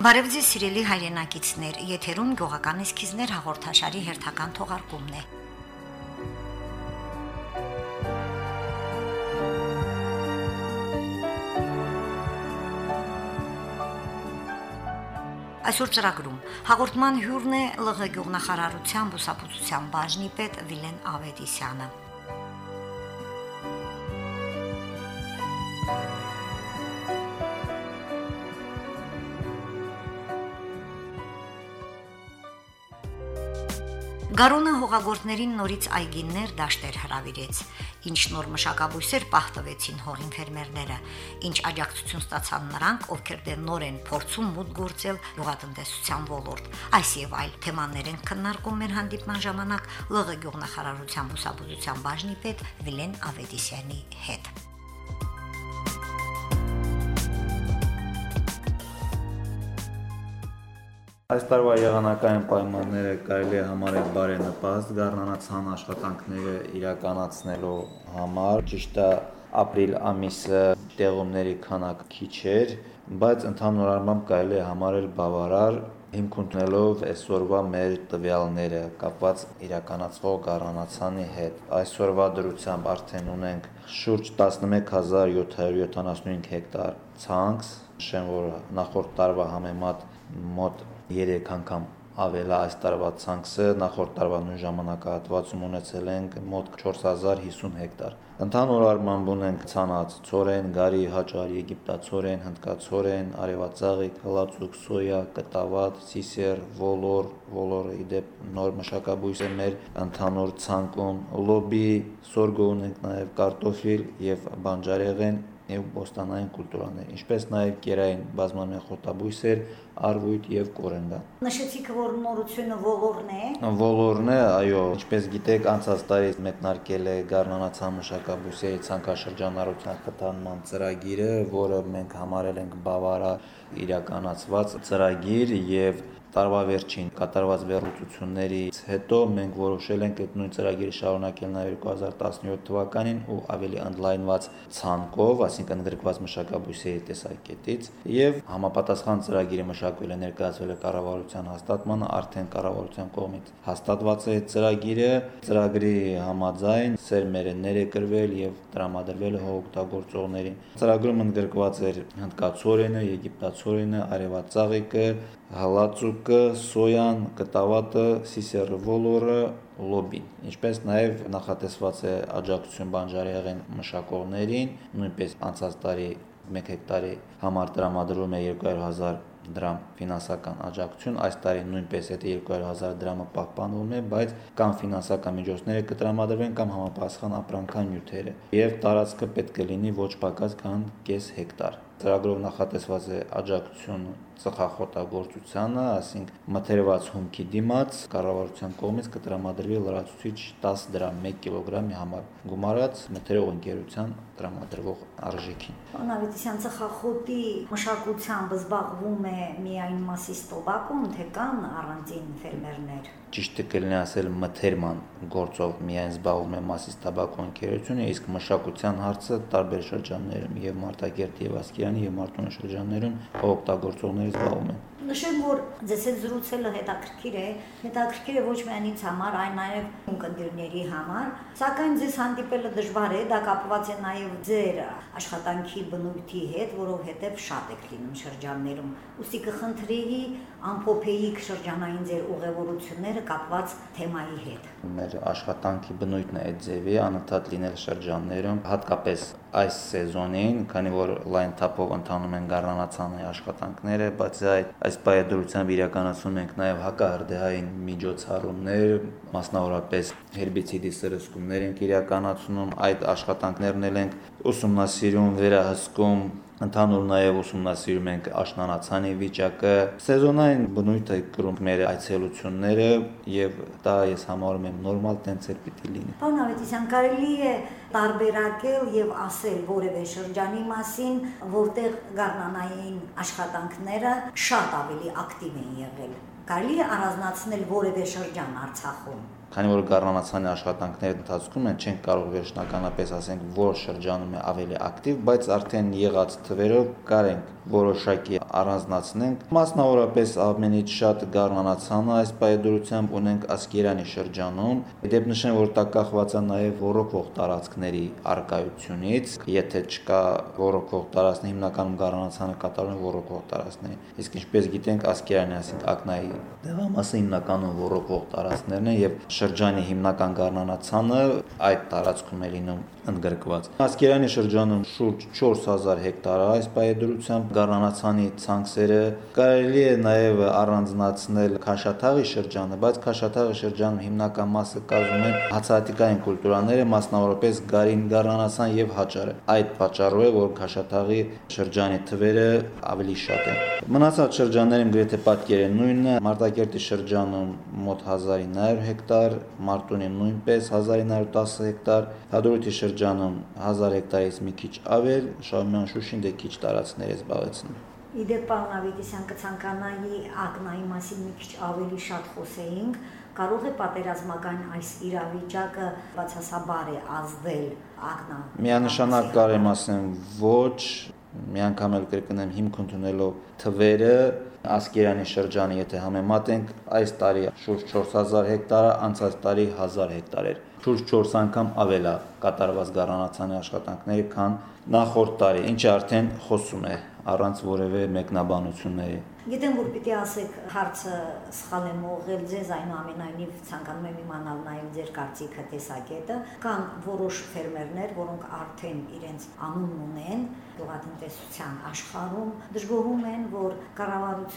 Բարև ձեզ սիրելի հայրենակիցներ, եթերում գյուղական էսքիզներ հաղորդաշարի հերթական թողարկումն է։ Այսօր ծրագրում. հաղորդման հյուրն է ԼՂ գյուղնախարարության բուսապուծության բաժնի պետ Վիլեն Ավետիսյանը։ Գարոնը հողագործներին նորից այգիներ դաշտեր հravirեց, ինչ նոր մշակաբույսեր պահտվեցին հողին ֆերմերները, ինչ աջակցություն ստացան նրանք, ովքեր դեռ նոր են փորձում մուտք գործել գյուղատնտեսության ոլորտ։ Այս եւ այլ թեմաներ են քննարկում մեր հանդիպման ժամանակ ԼՂ գյուղնախարարության բուսաբուծության բաժնի պետ Վիլեն Ավետիսյանի հետ։ Այս տարվա եղանակային պայմանները կարելի է համարել բարենպաստ գառնանացան աշխատանքները իրականացնելու համար։ Ճիշտ է, ապրիլ ամիսը տեղումների քանակը քիչ էր, բայց ընդհանուր առմամբ կարելի է համարել բավարար հիմք ունենալով այսօրվա մեր տվյալները կապված իրականացվող գառնանացանի հետ։ Այսօրվա դրությամբ արդեն ունենք շուրջ 11775 հեկտար ցանց, նշեմ, որ նախորդ տարվա համեմատ մոտ 3 անգամ ավել է այս տարվա ցանքսը, նախորդ տարվա նույն ժամանակահատվածում ունեցել ենք մոտ 4050 հեկտար։ Ընդհանուր առմամբ ունենք ցանած ծորեն, գարի, հաճար, եգիպտացորեն, հնդկացորեն, արևածաղիկ, հլացուկ, սոյա, կտավատ, սիսեր, ոլոր, ոլորը իդեպ նոր մշակաբույս է մեր ընդհանուր ցանկում, լոբի, սորգո ունենք նաև կարտոֆիլ եւ բանջարեղեն եւ բոստանային կուլտուրաներ, ինչպես նաեւ կերային բազմամյա խոտաբույսեր, արվույթ եւ կորենդան։ Նշեցիք, որ նորությունը ոլորն է։ Ոլորն է, այո, ինչպես գիտեք, անցած տարի մեկնարկել է Գառնանացան մշակաբույսերի ցանկաշրջանառության խթանման ծրագիրը, որը մենք համարել ենք բավարար իրականացված ծրագիր եւ տարվա վերջին կատարված վերլուծություններից հետո մենք որոշել ենք այդ նույն ծրագիրը շարունակել նաև 2017 թվականին ու ավելի ընդլայնված ցանկով, այսինքն ընդգրկված մշակաբույսերի տեսակետից եւ համապատասխան ծրագիրը մշակվել է ներկայացվել է կառավարության հաստատմանը, արդեն կառավարության կողմից հաստատված է ծրագիրը, ծրագրի համաձայն սերմերը ներեկրվել եւ տրամադրվել է հողօգտագործողներին։ Ծրագրում ընդգրկված էր հնդկացորենը, եգիպտացորենը, արևածաղիկը, հալածուկը, սոյան, կտավատը, սիսերը ոլորը, լոբին։ Ինչպես նաև նախատեսված է աջակցություն բանջարեղեն մշակողներին, նույնպես անցած տարի 1 հեկտարի համար տրամադրվում է 200.000 դրամ ֆինանսական աջակցություն, այս տարի նույնպես այդ 200.000 դրամը պահպանվում է, բայց կամ ֆինանսական միջոցները կտրամադրվեն կամ համապատասխան ապրանքան նյութերը։ Եվ տարածքը պետք է լինի ոչ պակաս քան 0.5 հեկտար։ Ծրագրով նախատեսված է աջակցություն ծխախոտագործությանը, ասինքն մթերված հումքի դիմաց կառավարության կողմից կտրամադրվի լրացուցիչ 10 դրամ 1 կիլոգրամի համար գումարած մթերող ընկերության տրամադրվող արժեքին։ Անավետիսյան ծխախոտի մշակությամբ զբաղվում է միայն Մասիստոբակում, թե կան առանձին ֆերմերներ ճիշտը կլինի ասել մթերման գործով միայն զբաղվում է Մասիստաբակո ընկերությունը, իսկ մշակության հարցը տարբեր շրջաններում եւ Մարտակերտ եւ Ասկերանի եւ Մարտունի շրջաններում օգտագործողները զբաղվում են։ Նշեմ, որ ձեզ հետ զրուցելը հետաքրքիր է, հետաքրքիր է ոչ միայն ինձ համար, այլ նաև ընկերների համար, սակայն ձեզ հանդիպելը դժվար է, դա կապված է նաև ձեր աշխատանքի բնույթի հետ, որովհետև շատ եք լինում շրջաններում։ Ուստի կխնդրեի ամփոփեիք շրջանային ձեր ուղևորությունները կապված թեմայի հետ։ Մեր աշխատանքի բնույթն է այդ ձևի, անընդհատ լինել շրջաններում, հատկապես այս սեզոնին, քանի որ լայն թափով ընթանում են գառնանացանի աշխատանքները, բայց այդ այս պայդրությամբ իրականացնում ենք նաև հակահրդեհային միջոցառումներ, մասնավորապես հերբիցիդի սրսկումներ ենք իրականացնում, այդ աշխատանքներն էլ ենք ուսումնասիրում, վերահսկում ընդհանուր նաև ուսումնասիրում ենք աշնանացանի վիճակը, սեզոնային բնույթը կրում մեր այցելությունները եւ դա ես համարում եմ նորմալ տենցեր պիտի լինի։ Պարոն Ավետիսյան, կարելի է տարբերակել եւ ասել որևէ շրջանի մասին, որտեղ գառնանային աշխատանքները շատ ավելի ակտիվ են եղել։ Կարելի է առանձնացնել որևէ շրջան Արցախում քանի որ գառնանացանի աշխատանքների ընթացքում են չենք կարող վերջնականապես ասենք որ շրջանում է ավելի ակտիվ, բայց արդեն եղած թվերով կարենք որոշակի առանձնացնենք։ Մասնավորապես ամենից շատ գառնանացանը այս պայդրությամբ ունենք Ասկերանի շրջանում։ Դեպ նշեմ, որ դա կախված է նաև ռոռոկող տարածքների արկայությունից, եթե չկա ռոռոկող տարածքներ, հիմնականում գառնանացանը կատարվում ռոռոկող տարածքների։ Իսկ ինչպես գիտենք, Ասկերանի, ասենք ակնայի դեղամասը հիմնականում ռոռոկող տարածքներն են եւ շրջանի հիմնական գառնանացանը այդ տարածքում է լինում ընդգրկված։ Ասկերանի շրջանում շուրջ 4000 հեկտար այս պայդրությամբ գառնանացանի ցանքսերը կարելի է նաև առանձնացնել Քաշաթաղի շրջանը, բայց Քաշաթաղի շրջանում հիմնական մասը կազմում են հացահատիկային կուլտուրաները, մասնավորապես գարին գառնանացան եւ հաճարը։ Այդ պատճառով է, որ Քաշաթաղի շրջանի թվերը ավելի շատ են։ Մնացած շրջաններում գրեթե պատկերը նույնն է, Մարտակերտի շրջանում մոտ 1900 հեկտար, Մարտունի նույնպես 1910 հեկտար, Հադրութի շրջանում 1000 հեկտարից մի քիչ ավել, Շահումյան Շուշին դե քիչ տարածքներ է զբաղեցնում։ Իդեպ պարոն Ավետիսյան կցանկանայի ակնայի մասին մի քիչ ավելի շատ խոսեինք, կարող է պատերազմական այս իրավիճակը բացասաբար է ազդել ակնա։ Միանշանակ կարեմ ասեմ ոչ, մի անգամ էլ կրկնեմ հիմք ընդունելով թվերը Ասկերանի շրջանը եթե համեմատենք, այս տարի շուրջ 4000 հեկտար, անցած տարի 1000 հեկտար էր։ Շուրջ 4 անգամ ավել է կատարված գառնանացանի աշխատանքների, քան նախորդ տարի, ինչը արդեն խոսում է առանց որևէ մեկնաբանությունների։ Գիտեմ, որ պիտի ասեք հարցը սխալ եմ ուղղել ձեզ, այնուամենայնիվ ցանկանում եմ իմանալ նաև ձեր կարծիքը, տեսակետը։ Կան որոշ ֆերմերներ, որոնք արդեն իրենց անունն ունեն գյուղատնտեսության աշխարհում, դժգոհում են, որ կառավարությունը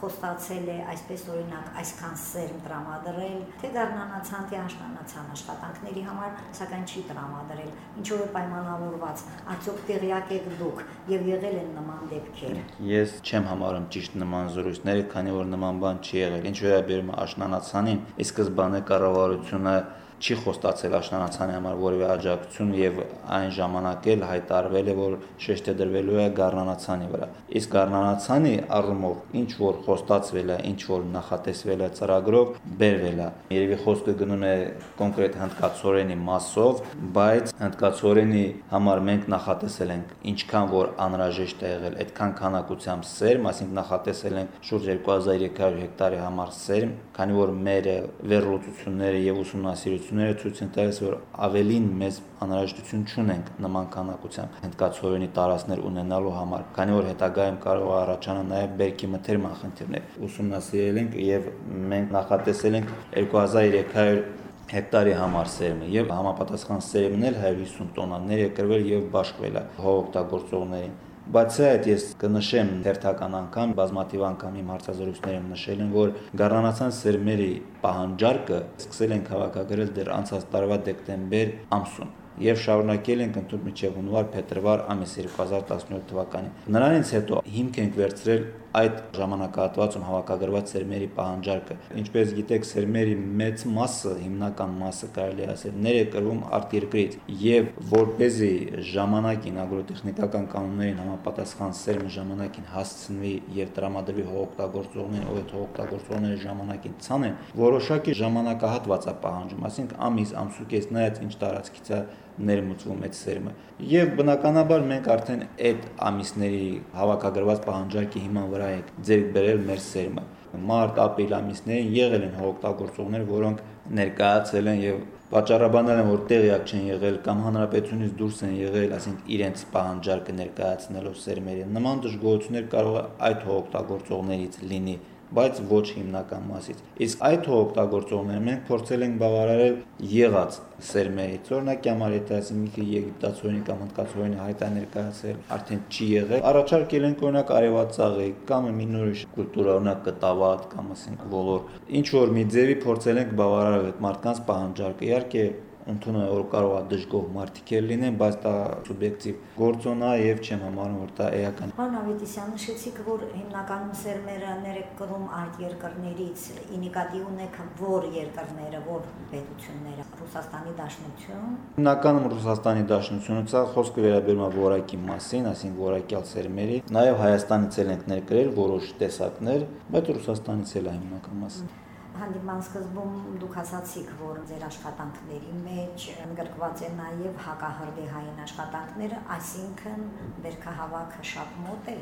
խոստացել է այսպես օրինակ այսքան սերմ տրամադրել, թե գառնանացան, թե աշնանացան աշխատանքների համար, սակայն չի տրամադրել։ Ինչով է պայմանավորված։ Արդյոք տեղյակ եք դուք եւ եղել են նման դեպքեր։ Ես չեմ համարում ճիշտ նման զրույցները, քանի որ նման բան չի եղել։ Ինչ վերաբերում է աշնանացանին, ի սկզբանե կառավարությունը չի խոստացել աշնանացանի համար որևէ աջակցություն եւ այն ժամանակ էլ հայտարվել է որ շեշտը դրվելու է գառնանացանի վրա իսկ գառնանացանի առումով ինչ որ խոստացվել է ինչ որ նախատեսվել է ծրագրով բերվել է երևի խոսքը գնում է կոնկրետ հնդկացորենի մասով բայց հնդկացորենի համար մենք նախատեսել ենք ինչքան որ անհրաժեշտ է եղել այդքան քանակությամբ սերմ այսինքն նախատեսել ենք շուրջ 2300 հեկտարի համար սերմ քանի որ մեր վերլուծությունները եւ ուսումնասիրությունները ուսումնասիրությունները ցույց են տալիս, որ ավելին մեծ անհրաժեշտություն չունենք նման քանակությամբ հնդկացորենի տարածքներ ունենալու համար, քանի որ հետագայում կարող է առաջանալ նաև բերքի մթերման խնդիրներ։ Ուսումնասիրել ենք եւ մենք նախատեսել ենք 2300 հեկտարի համար սերմը եւ համապատասխան սերմն էլ 150 տոննաներ եկրվել եւ բաշխվել է հողօգտագործողներին Բացի այդ ես կնշեմ հերթական անգամ բազմաթիվ անգամ իմ հարցազրույցներում նշել եմ, որ գառնանացան սերմերի պահանջարկը սկսել են հավաքագրել դեռ անցած տարվա դեկտեմբեր ամսում եւ շարունակել ենք ընդհանուր միջև հունվար-փետրվար ամիս 2017 թվականին։ Նրանից հետո հիմք ենք վերցրել այդ ժամանակահատվածում հավաքագրված սերմերի պահանջարկը։ Ինչպես գիտեք, սերմերի մեծ մասը, հիմնական մասը կարելի ասել, ներեկրվում արտերկրից եւ որ เป զի ժամանակին ագրոտեխնիկական կանոններին համապատասխան սերմը ժամանակին հասցնվի եւ տրամադրվի հողօգտագործողներին, ով այդ հողօգտագործողները ժամանակին ցանեն, որոշակի ժամանակահատված է պահանջում, ասինքն ամիս, ամսուկես նայած ինչ տարածքից է ներմուծվում այդ սերմը։ Եվ բնականաբար մենք արդեն այդ ամիսների հավաքագրված պահանջարկի հիման վրա ենք ձեր բերել մեր սերմը։ Մարտ, ապրիլ ամիսներին եղել են հողօգտագործողներ, որոնք ներկայացել են եւ վաճառաբանել են, որ տեղյակ չեն եղել կամ հանրապետությունից դուրս են եղել, ասենք իրենց պահանջարկը ներկայացնելով սերմերի։ Նման դժգոհություններ կարող է այդ հողօգտագործողներից լինի բայց ոչ հիմնական մասից։ Իսկ այդ օգտագործողները մենք փորձել ենք բավարարել եղած սերմերից։ Օրինակ համար եթե ասեմ մի եգիպտացորենի կամ հնդկացորենի հայտա ներկայացել, արդեն չի եղել։ Առաջարկել ենք օրինակ արևածաղի կամ մի նորիշ կուլտուրա, օրինակ կտավատ կամ ասենք ոլոր։ Ինչ որ մի ձևի փորձել ենք բավարարել այդ մարդկանց պահանջարկը։ Իհարկե ընդունում եմ որ կարող է դժգոհ մարդիկ էլ լինեն, բայց դա սուբյեկտիվ գործոն է եւ չեմ համարում որ դա էական։ Պարոն Ավետիսյան, նշեցիք, որ հիմնականում սերմերը ներկրում այդ երկրներից ինիկատիվ ունեք որ երկրները, որ պետությունները, Ռուսաստանի Դաշնություն։ Հիմնականում Ռուսաստանի Դաշնությունը ցա խոսքը վերաբերում է որակի մասին, այսինքն որակյալ սերմերի, նաեւ Հայաստանից էլ ենք ներկրել որոշ տեսակներ, բայց Ռուսաստանից էլ է հիմնական մասը։ Հանդիման սկզբում դուք ասացիք, որ ձեր աշխատանքների մեջ ընդգրկված է նաև հակահարդի հային աշխատանքները, այսինքն βέρքահավաքը շատ մոտ է։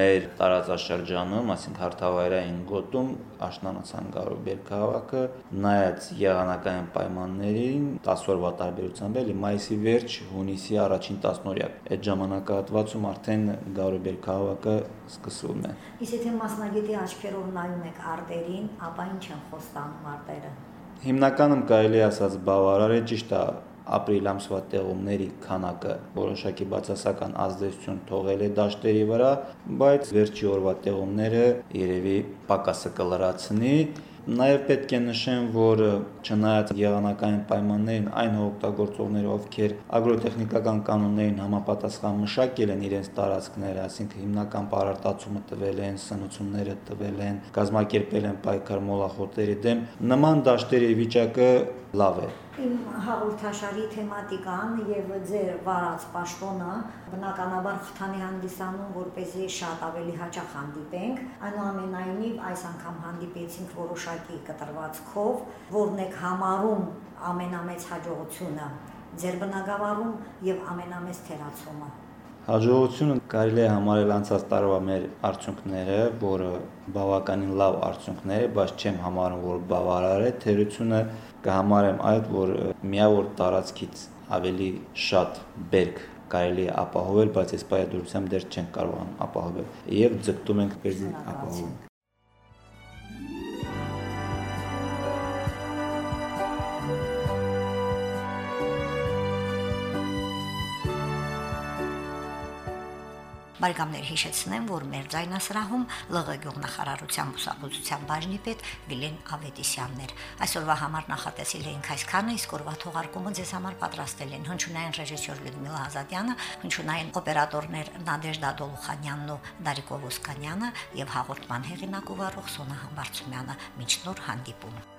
Մեր տարածաշրջանում, այսինքն հարթավայրային գոտում աշնանացան գարու βέρքահավաքը նայած եղանակային պայմաններին 10 օրվա տարբերությամբ էլի մայիսի վերջ, հունիսի առաջին 10 օրյակ։ Այդ ժամանակահատվածում արդեն գարու βέρքահավաքը սկսվում է։ Իսկ եթե մասնագետի աչքերով նայում եք արդերին, ապա ինչ են խոստանում արտերը։ Հիմնականում կարելի ասած բավարար է ճիշտ է ապրիլ ամսվա տեղումների քանակը որոշակի բացասական ազդեցություն թողել է դաշտերի վրա, բայց վերջի օրվա տեղումները երևի պակասը կլրացնի Նաև պետք է նշեմ, որ չնայած եղանակային պայմաններին այն օգտագործողները, ովքեր ագրոտեխնիկական կանոններին համապատասխան մշակել են իրենց տարածքները, ասինքն հիմնական պարարտացումը տվել են, սնուցումները տվել են, կազմակերպել են պայքար մոլախոտերի դեմ, նման դաշտերի վիճակը լավ է Իմ հաղորդաշարի թեմատիկան եւ ձեր վարած պաշտոնը բնականաբար խթանի հանդիսանում, որ เป զի շատ ավելի հաճախ հանդիպենք, այնուամենայնիվ այս անգամ հանդիպեցինք որոշակի կտրվածքով, որն եք համարում ամենամեծ հաջողությունը ձեր բնակավարում եւ ամենամեծ թերացումը։ Հաջողությունը կարելի է համարել անցած տարվա մեր արդյունքները, որը բավականին լավ արդյունքներ է, բայց չեմ համարում, որ բավարար է։ Թերությունը կհամարեմ այդ, որ միավոր տարածքից ավելի շատ բերք կարելի է ապահովել, բայց այս պայմանությամբ դեռ չենք կարող ապահովել։ Եվ ձգտում ենք դեպի ապահովում։ Բարեկամներ հիշեցնեմ, որ մեր ձայնասրահում ԼՂ գյուղնախարարության բուսաբուծության բաժնի պետ Վիլեն Ավետիսյանն էր։ Այսօրվա համար նախատեսել էինք այսքանը, իսկ օրվա թողարկումը ձեզ համար պատրաստել են հնչյունային ռեժիսոր Լյուդմիլա Ազատյանը, հնչյունային օպերատորներ Նադեժդա Դոլուխանյանն ու Դարիկո Ոսկանյանը եւ հաղորդման հեղինակ ու վարող Սոնա Համբարձումյանը։ Մինչ նոր հանդիպում։